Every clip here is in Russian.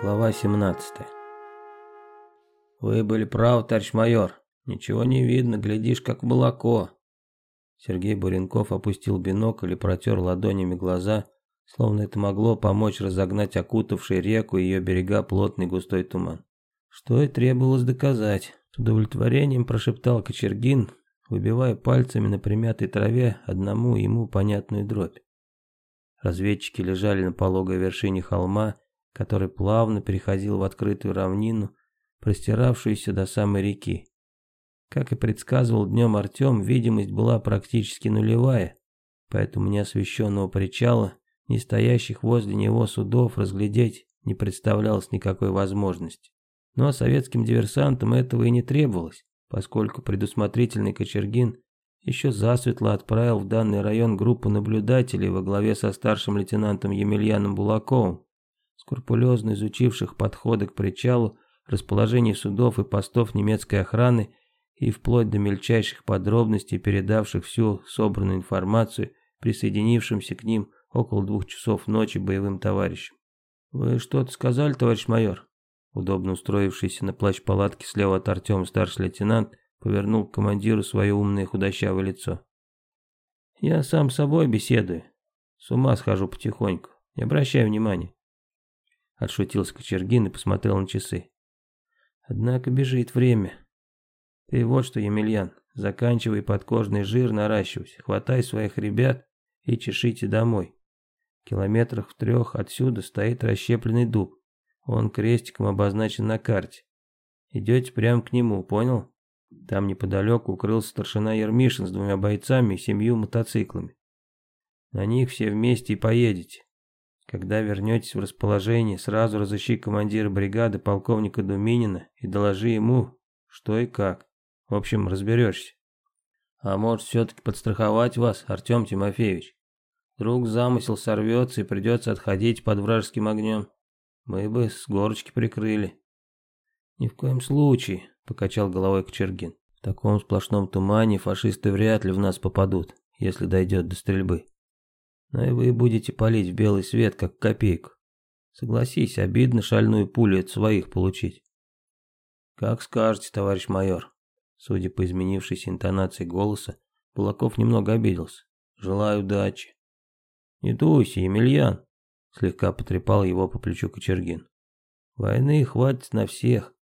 Глава 17 «Вы были правы, товарищ майор. Ничего не видно, глядишь, как молоко». Сергей Буренков опустил бинокль и протер ладонями глаза, словно это могло помочь разогнать окутавший реку и ее берега плотный густой туман. Что и требовалось доказать. С удовлетворением прошептал Кочергин, выбивая пальцами на примятой траве одному ему понятную дробь. Разведчики лежали на пологой вершине холма, который плавно переходил в открытую равнину, простиравшуюся до самой реки. Как и предсказывал днем Артем, видимость была практически нулевая, поэтому неосвещенного причала, не стоящих возле него судов разглядеть не представлялось никакой возможности. Но советским диверсантам этого и не требовалось, поскольку предусмотрительный Кочергин еще засветло отправил в данный район группу наблюдателей во главе со старшим лейтенантом Емельяном Булаковым, скрупулезно изучивших подходы к причалу, расположение судов и постов немецкой охраны и вплоть до мельчайших подробностей передавших всю собранную информацию присоединившимся к ним около двух часов ночи боевым товарищам. «Вы что-то сказали, товарищ майор?» Удобно устроившийся на плащ-палатке слева от Артема старший лейтенант повернул к командиру свое умное худощавое лицо. «Я сам с собой беседую. С ума схожу потихоньку. Не обращай внимания. Отшутился Кочергин и посмотрел на часы. Однако бежит время. Ты вот что, Емельян, заканчивай подкожный жир наращивать, хватай своих ребят и чешите домой. В километрах в трех отсюда стоит расщепленный дуб. Он крестиком обозначен на карте. Идете прямо к нему, понял? Там неподалеку укрылся старшина Ермишин с двумя бойцами и семью мотоциклами. На них все вместе и поедете. Когда вернетесь в расположение, сразу разыщи командира бригады полковника Думинина и доложи ему, что и как. В общем, разберешься. А может, все-таки подстраховать вас, Артем Тимофеевич? Вдруг замысел сорвется и придется отходить под вражеским огнем. Мы бы с горочки прикрыли. Ни в коем случае, покачал головой Кочергин. В таком сплошном тумане фашисты вряд ли в нас попадут, если дойдет до стрельбы. Но и вы будете палить в белый свет, как копейку. Согласись, обидно шальную пулю от своих получить. Как скажете, товарищ майор. Судя по изменившейся интонации голоса, Булаков немного обиделся. Желаю удачи. Не дуйся, Емельян, слегка потрепал его по плечу Кочергин. Войны хватит на всех.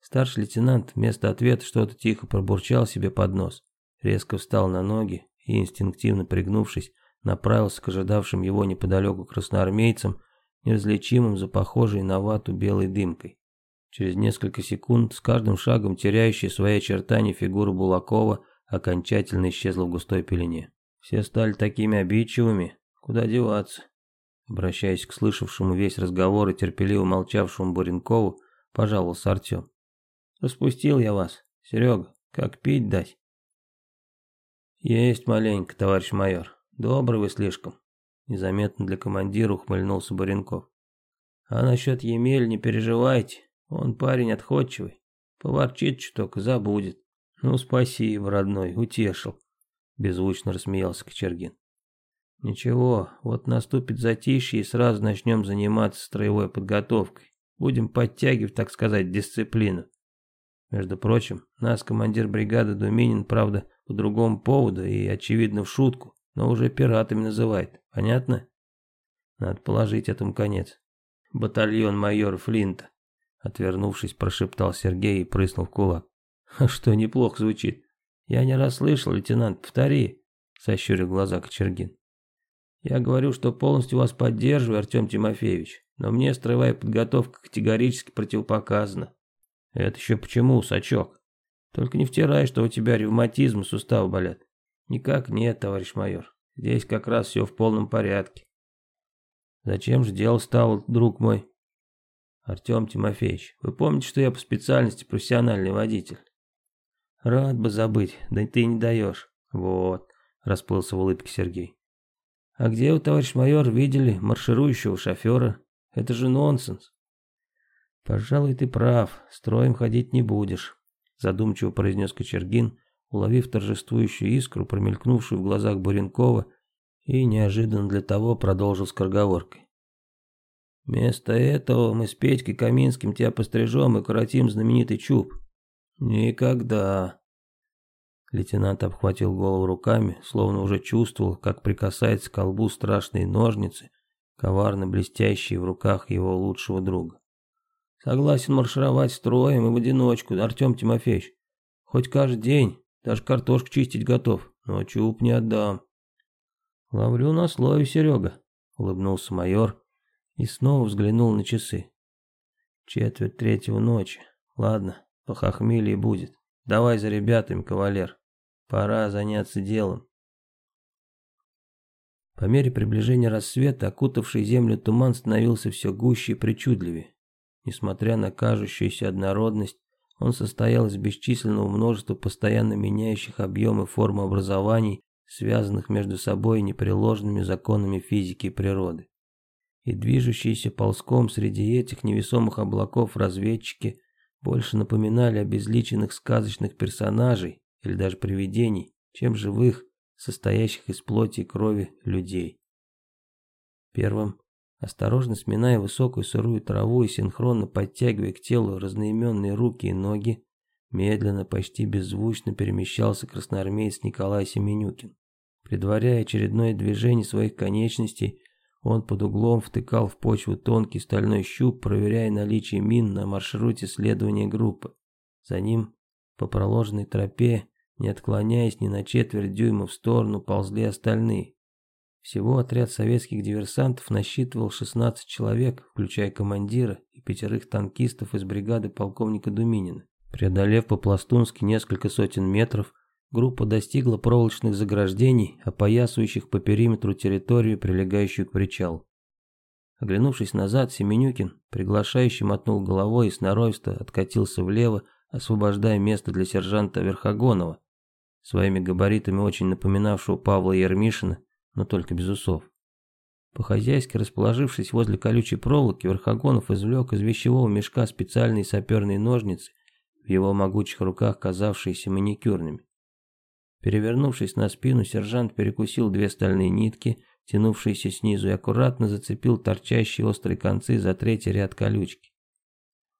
Старший лейтенант вместо ответа что-то тихо пробурчал себе под нос, резко встал на ноги и, инстинктивно пригнувшись, направился к ожидавшим его неподалеку красноармейцам, неразличимым за похожей на вату белой дымкой. Через несколько секунд, с каждым шагом теряющая свои очертания фигура Булакова окончательно исчезла в густой пелене. Все стали такими обидчивыми, куда деваться. Обращаясь к слышавшему весь разговор и терпеливо молчавшему Буренкову, пожаловался Артем. «Распустил я вас, Серега, как пить дать?» «Есть маленько, товарищ майор. Добрый вы слишком. Незаметно для командира ухмыльнулся Баренков. А насчет Емель не переживайте. Он парень отходчивый. Поворчит чуток и забудет. Ну, спасибо, родной, утешил. Беззвучно рассмеялся Кочергин. Ничего, вот наступит затишье и сразу начнем заниматься строевой подготовкой. Будем подтягивать, так сказать, дисциплину. Между прочим, нас командир бригады Думинин, правда, по другому поводу и, очевидно, в шутку, но уже пиратами называет. Понятно? Надо положить этому конец. Батальон майора Флинта. Отвернувшись, прошептал Сергей и прыснул в кулак. А что, неплохо звучит. Я не раз слышал, лейтенант, повтори. Сощурил глаза Кочергин. Я говорю, что полностью вас поддерживаю, Артем Тимофеевич, но мне строевая подготовка категорически противопоказана. Это еще почему, Сачок? Только не втирай, что у тебя ревматизм и суставы болят. Никак нет, товарищ майор. Здесь как раз все в полном порядке. Зачем же дело стал, друг мой? Артем Тимофеевич, вы помните, что я по специальности профессиональный водитель? Рад бы забыть, да ты не даешь. Вот, расплылся в улыбке Сергей. А где вы, товарищ майор, видели марширующего шофера? Это же нонсенс. Пожалуй, ты прав, строем ходить не будешь, задумчиво произнес Кочергин, уловив торжествующую искру, промелькнувшую в глазах Буренкова, и неожиданно для того продолжил скороговоркой. Вместо этого мы с Петькой Каминским тебя пострижем и коротим знаменитый чуб. Никогда. Лейтенант обхватил голову руками, словно уже чувствовал, как прикасается к колбу страшные ножницы, коварно блестящие в руках его лучшего друга. Согласен маршировать строем и в одиночку, Артем Тимофеевич. Хоть каждый день, даже картошку чистить готов, но чуб не отдам. Ловлю на слове, Серега, улыбнулся майор и снова взглянул на часы. Четверть третьего ночи. Ладно, похохмелье будет. Давай за ребятами, кавалер. Пора заняться делом. По мере приближения рассвета, окутавший землю туман становился все гуще и причудливее. Несмотря на кажущуюся однородность, он состоял из бесчисленного множества постоянно меняющих объем и форм образований, связанных между собой непреложными законами физики и природы. И движущиеся ползком среди этих невесомых облаков разведчики больше напоминали обезличенных сказочных персонажей или даже привидений, чем живых, состоящих из плоти и крови людей. Первым, осторожно сминая высокую сырую траву и синхронно подтягивая к телу разноименные руки и ноги, медленно, почти беззвучно перемещался красноармеец Николай Семенюкин. Предваряя очередное движение своих конечностей, он под углом втыкал в почву тонкий стальной щуп, проверяя наличие мин на маршруте следования группы. За ним, по проложенной тропе, не отклоняясь ни на четверть дюйма в сторону, ползли остальные. Всего отряд советских диверсантов насчитывал 16 человек, включая командира и пятерых танкистов из бригады полковника Думинина. Преодолев по-пластунски несколько сотен метров, группа достигла проволочных заграждений, опоясывающих по периметру территорию, прилегающую к причалу. Оглянувшись назад, Семенюкин, приглашающий мотнул головой и сноровисто откатился влево, освобождая место для сержанта Верхогонова, своими габаритами очень напоминавшего Павла Ермишина, но только без усов. По-хозяйски расположившись возле колючей проволоки, Верхогонов извлек из вещевого мешка специальные саперные ножницы, в его могучих руках казавшиеся маникюрными. Перевернувшись на спину, сержант перекусил две стальные нитки, тянувшиеся снизу, и аккуратно зацепил торчащие острые концы за третий ряд колючки.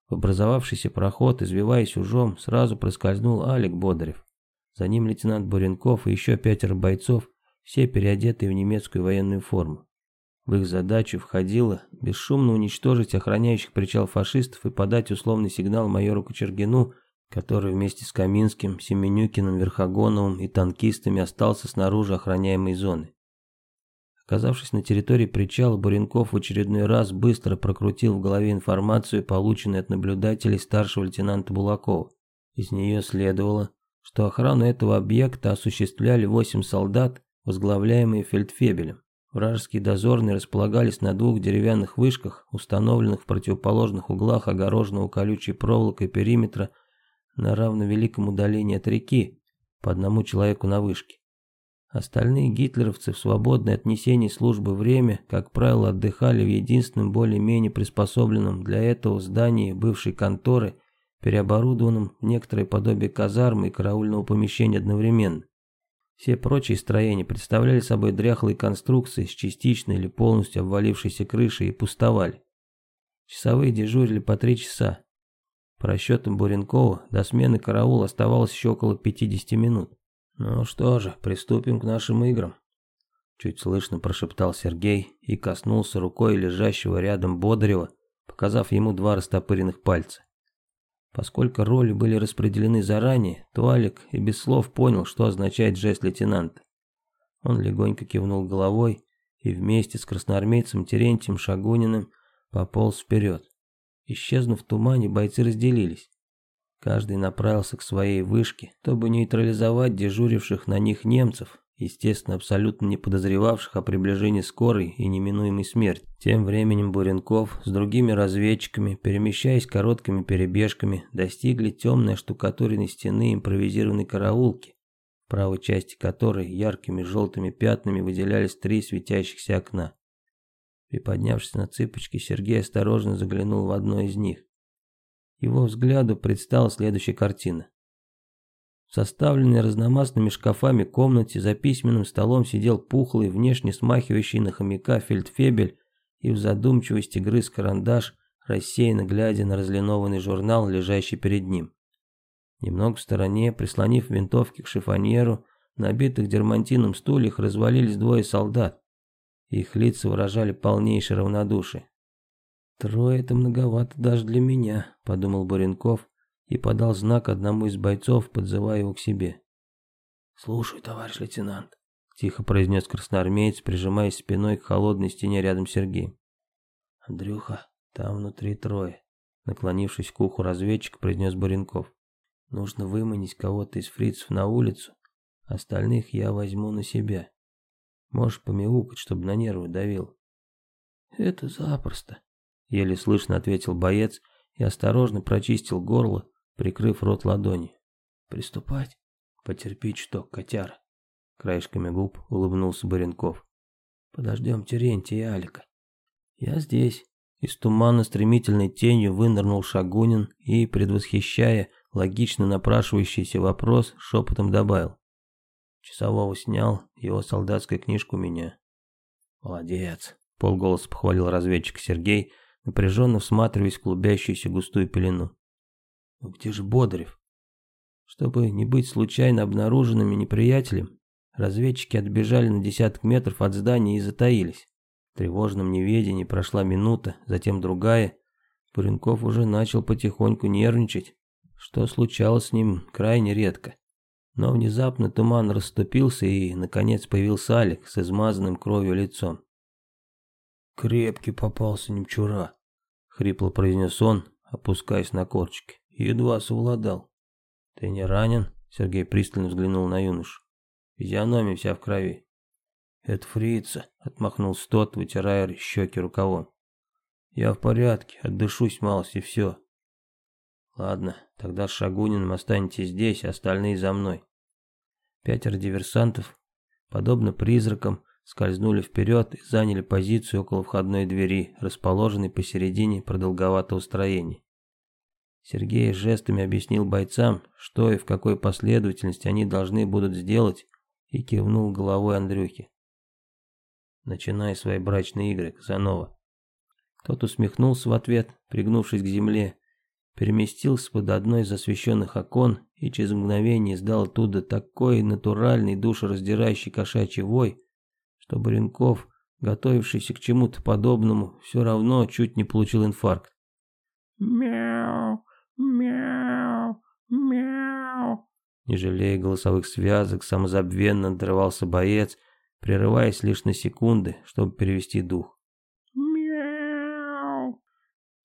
В образовавшийся проход, извиваясь ужом, сразу проскользнул Алик Бодарев. За ним лейтенант Буренков и еще пятеро бойцов, все переодетые в немецкую военную форму. В их задачу входило бесшумно уничтожить охраняющих причал фашистов и подать условный сигнал майору Кочергину, который вместе с Каминским, Семенюкиным, Верхогоновым и танкистами остался снаружи охраняемой зоны. Оказавшись на территории причала, Буренков в очередной раз быстро прокрутил в голове информацию, полученную от наблюдателей старшего лейтенанта Булакова. Из нее следовало, что охрану этого объекта осуществляли восемь солдат, возглавляемые фельдфебелем. Вражеские дозорные располагались на двух деревянных вышках, установленных в противоположных углах огороженного колючей проволокой периметра на равновеликом удалении от реки, по одному человеку на вышке. Остальные гитлеровцы в свободное от несения службы время, как правило, отдыхали в единственном более-менее приспособленном для этого здании бывшей конторы переоборудованном в некоторое подобие казармы и караульного помещения одновременно. Все прочие строения представляли собой дряхлые конструкции с частично или полностью обвалившейся крышей и пустовали. Часовые дежурили по три часа. По расчетам Буренкова, до смены караула оставалось еще около 50 минут. «Ну что же, приступим к нашим играм», — чуть слышно прошептал Сергей и коснулся рукой лежащего рядом Бодарева, показав ему два растопыренных пальца. Поскольку роли были распределены заранее, то Алик и без слов понял, что означает жест лейтенанта. Он легонько кивнул головой и вместе с красноармейцем Терентием Шагуниным пополз вперед. Исчезнув в тумане, бойцы разделились. Каждый направился к своей вышке, чтобы нейтрализовать дежуривших на них немцев, естественно, абсолютно не подозревавших о приближении скорой и неминуемой смерти. Тем временем Буренков с другими разведчиками, перемещаясь короткими перебежками, достигли темной штукатуренной стены импровизированной караулки, в правой части которой яркими желтыми пятнами выделялись три светящихся окна. Приподнявшись на цыпочки, Сергей осторожно заглянул в одно из них. Его взгляду предстала следующая картина. В составленной разномастными шкафами комнате за письменным столом сидел пухлый, внешне смахивающий на хомяка фельдфебель и в задумчивости грыз карандаш, рассеянно глядя на разлинованный журнал, лежащий перед ним. Немного в стороне, прислонив винтовки к шифоньеру, на обитых дермантином стульях развалились двое солдат. Их лица выражали полнейшее равнодушие. «Трое — это многовато даже для меня», — подумал Буренков и подал знак одному из бойцов, подзывая его к себе. «Слушай, товарищ лейтенант», — тихо произнес красноармеец, прижимаясь спиной к холодной стене рядом с Сергеем. «Андрюха, там внутри трое», — наклонившись к уху разведчика, произнес Буренков. «Нужно выманить кого-то из фрицев на улицу, остальных я возьму на себя. Можешь помяукать, чтобы на нервы давил». «Это запросто», — еле слышно ответил боец и осторожно прочистил горло, прикрыв рот ладони. «Приступать?» «Потерпи чуток, котяра», — краешками губ улыбнулся Баренков. «Подождем Терентия и Алика». «Я здесь». Из тумана стремительной тенью вынырнул Шагунин и, предвосхищая логично напрашивающийся вопрос, шепотом добавил. Часового снял, его солдатская книжка у меня. «Молодец», — полголоса похвалил разведчик Сергей, напряженно всматриваясь в клубящуюся густую пелену. «Ну где же Бодрев?» Чтобы не быть случайно обнаруженными неприятелем, разведчики отбежали на десяток метров от здания и затаились. В тревожном неведении прошла минута, затем другая. Буренков уже начал потихоньку нервничать, что случалось с ним крайне редко. Но внезапно туман расступился и, наконец, появился Алик с измазанным кровью лицом. «Крепкий попался немчура», — хрипло произнес он, опускаясь на корчики. «Едва совладал». «Ты не ранен?» Сергей пристально взглянул на юношу. Физиономия вся в крови. «Это фрица», — отмахнулся тот, вытирая щеки рукавом. «Я в порядке, отдышусь малость и все». «Ладно, тогда с Шагуниным останетесь здесь, остальные за мной». Пятеро диверсантов, подобно призракам, скользнули вперед и заняли позицию около входной двери, расположенной посередине продолговатого строения. Сергей жестами объяснил бойцам, что и в какой последовательности они должны будут сделать, и кивнул головой Андрюхе. «Начинай свои брачные игры, Казанова». Тот усмехнулся в ответ, пригнувшись к земле, переместился под одно из освещенных окон и через мгновение издал оттуда такой натуральный душераздирающий кошачий вой, что Баренков, готовившийся к чему-то подобному, все равно чуть не получил инфаркт. «Мяу!» Мяу, мяу. Не жалея голосовых связок, самозабвенно надрывался боец, прерываясь лишь на секунды, чтобы перевести дух. Мяу.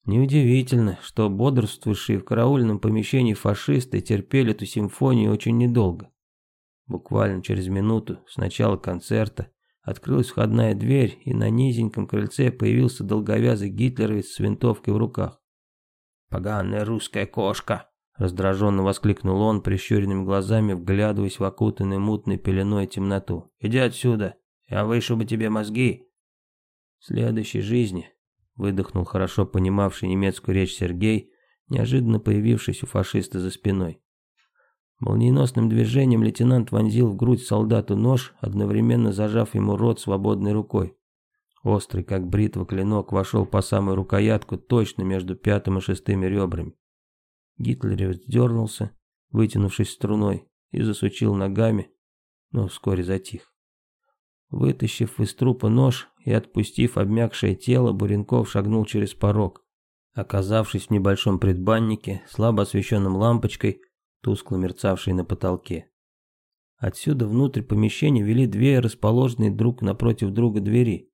Неудивительно, что бодрствующие в караульном помещении фашисты терпели эту симфонию очень недолго. Буквально через минуту с начала концерта открылась входная дверь, и на низеньком крыльце появился долговязый гитлеровец с винтовкой в руках. «Поганая русская кошка!» Раздраженно воскликнул он, прищуренными глазами, вглядываясь в окутанную мутной пеленой темноту. «Иди отсюда! Я вышибу тебе мозги!» В следующей жизни, выдохнул хорошо понимавший немецкую речь Сергей, неожиданно появившись у фашиста за спиной. Молниеносным движением лейтенант вонзил в грудь солдату нож, одновременно зажав ему рот свободной рукой. Острый, как бритва, клинок вошел по самую рукоятку, точно между пятым и шестыми ребрами. Гитлерев дернулся, вытянувшись струной, и засучил ногами, но вскоре затих. Вытащив из трупа нож и отпустив обмякшее тело, Буренков шагнул через порог. Оказавшись в небольшом предбаннике, слабо освещенном лампочкой, тускло мерцавшей на потолке. Отсюда внутрь помещения вели две расположенные друг напротив друга двери.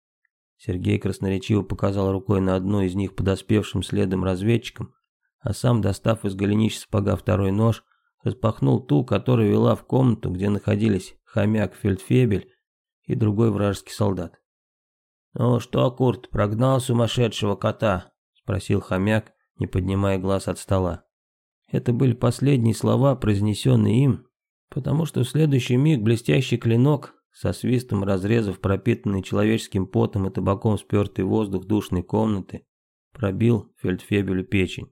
Сергей красноречиво показал рукой на одну из них подоспевшим следом разведчикам, а сам, достав из голенища сапога второй нож, распахнул ту, которая вела в комнату, где находились хомяк Фельдфебель и другой вражеский солдат. «Ну что, Курт, прогнал сумасшедшего кота?» — спросил хомяк, не поднимая глаз от стола. Это были последние слова, произнесенные им, потому что в следующий миг блестящий клинок со свистом разрезав пропитанный человеческим потом и табаком спертый воздух душной комнаты, пробил фельдфебелю печень.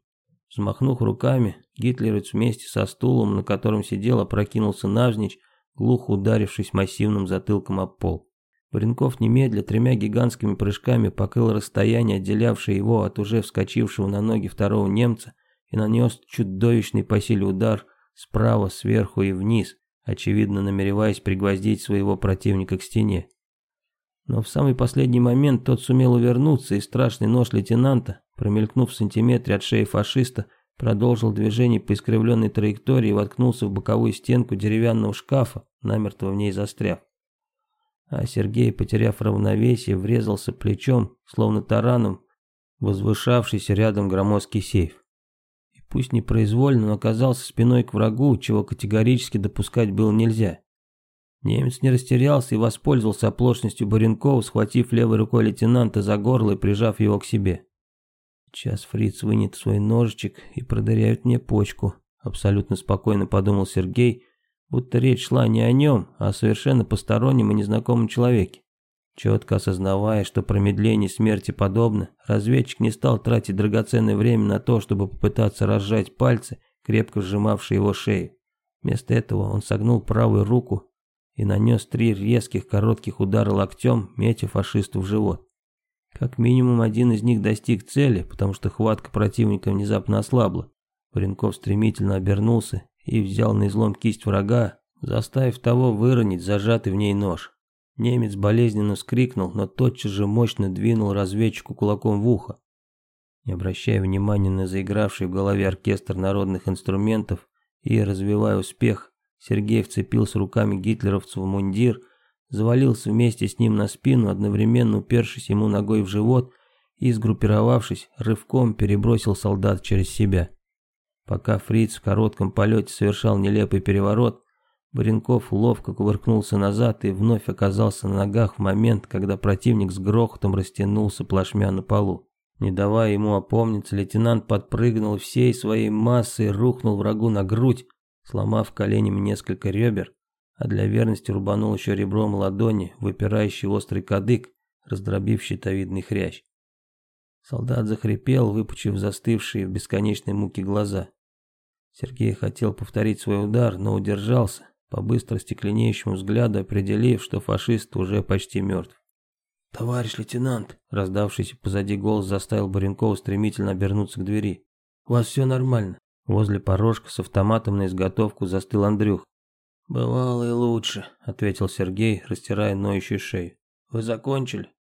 Взмахнув руками, гитлеровец вместе со стулом, на котором сидел, опрокинулся навзничь, глухо ударившись массивным затылком об пол. Баренков немедля тремя гигантскими прыжками покрыл расстояние, отделявшее его от уже вскочившего на ноги второго немца, и нанес чудовищный по силе удар справа, сверху и вниз, очевидно намереваясь пригвоздить своего противника к стене. Но в самый последний момент тот сумел увернуться, и страшный нож лейтенанта, промелькнув в сантиметре от шеи фашиста, продолжил движение по искривленной траектории и воткнулся в боковую стенку деревянного шкафа, намертво в ней застряв. А Сергей, потеряв равновесие, врезался плечом, словно тараном, возвышавшийся рядом громоздкий сейф. Пусть непроизвольно, но оказался спиной к врагу, чего категорически допускать было нельзя. Немец не растерялся и воспользовался оплошностью Баренкова, схватив левой рукой лейтенанта за горло и прижав его к себе. Сейчас фриц вынет свой ножичек и продыряет мне почку, абсолютно спокойно подумал Сергей, будто речь шла не о нем, а о совершенно постороннем и незнакомом человеке. Четко осознавая, что промедление смерти подобно, разведчик не стал тратить драгоценное время на то, чтобы попытаться разжать пальцы, крепко сжимавшие его шею. Вместо этого он согнул правую руку и нанес три резких коротких удара локтем, метя фашисту в живот. Как минимум один из них достиг цели, потому что хватка противника внезапно ослабла. Паренков стремительно обернулся и взял на излом кисть врага, заставив того выронить зажатый в ней нож. Немец болезненно вскрикнул, но тотчас же мощно двинул разведчику кулаком в ухо. Не обращая внимания на заигравший в голове оркестр народных инструментов и развивая успех, Сергей вцепился руками гитлеровцу в мундир, завалился вместе с ним на спину, одновременно упершись ему ногой в живот и, сгруппировавшись, рывком перебросил солдат через себя. Пока фриц в коротком полете совершал нелепый переворот, Баренков ловко кувыркнулся назад и вновь оказался на ногах в момент, когда противник с грохотом растянулся плашмя на полу. Не давая ему опомниться, лейтенант подпрыгнул всей своей массой и рухнул врагу на грудь, сломав коленями несколько ребер, а для верности рубанул еще ребром ладони, выпирающий острый кадык, раздробив щитовидный хрящ. Солдат захрипел, выпучив застывшие в бесконечной муке глаза. Сергей хотел повторить свой удар, но удержался, по быстро стекленеющему взгляду определив, что фашист уже почти мертв. «Товарищ лейтенант!» – раздавшийся позади голос заставил Баренкова стремительно обернуться к двери. «У вас все нормально?» Возле порожка с автоматом на изготовку застыл Андрюх. «Бывало и лучше», — ответил Сергей, растирая ноющую шею. «Вы закончили?»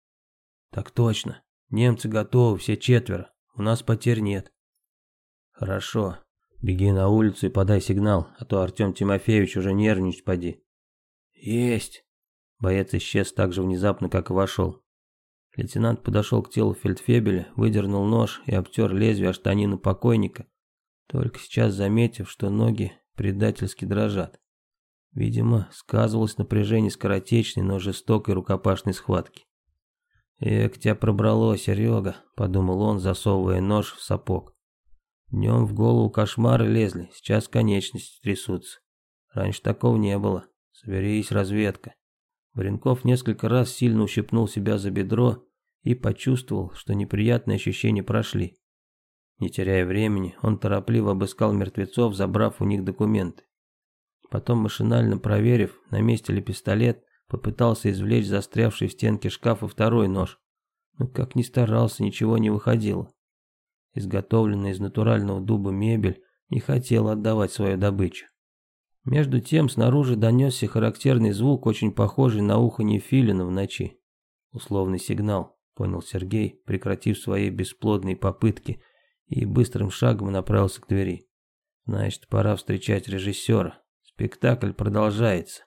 «Так точно. Немцы готовы, все четверо. У нас потерь нет». «Хорошо. Беги на улицу и подай сигнал, а то Артем Тимофеевич уже нервничать поди». «Есть». Боец исчез так же внезапно, как и вошел. Лейтенант подошел к телу фельдфебеля, выдернул нож и обтер лезвие о штанину покойника, только сейчас заметив, что ноги предательски дрожат. Видимо, сказывалось напряжение скоротечной, но жестокой рукопашной схватки. «Эх, тебя пробрало, Серега», — подумал он, засовывая нож в сапог. Днем в голову кошмары лезли, сейчас конечности трясутся. Раньше такого не было. Соберись, разведка. Варенков несколько раз сильно ущипнул себя за бедро и почувствовал, что неприятные ощущения прошли. Не теряя времени, он торопливо обыскал мертвецов, забрав у них документы. Потом, машинально проверив, на месте ли пистолет, попытался извлечь застрявший в стенке шкафа второй нож. Но как ни старался, ничего не выходило. Изготовленная из натурального дуба мебель не хотела отдавать свою добычу. Между тем снаружи донесся характерный звук, очень похожий на уханье филина в ночи. Условный сигнал, понял Сергей, прекратив свои бесплодные попытки и быстрым шагом направился к двери. Значит, пора встречать режиссера. Спектакль продолжается.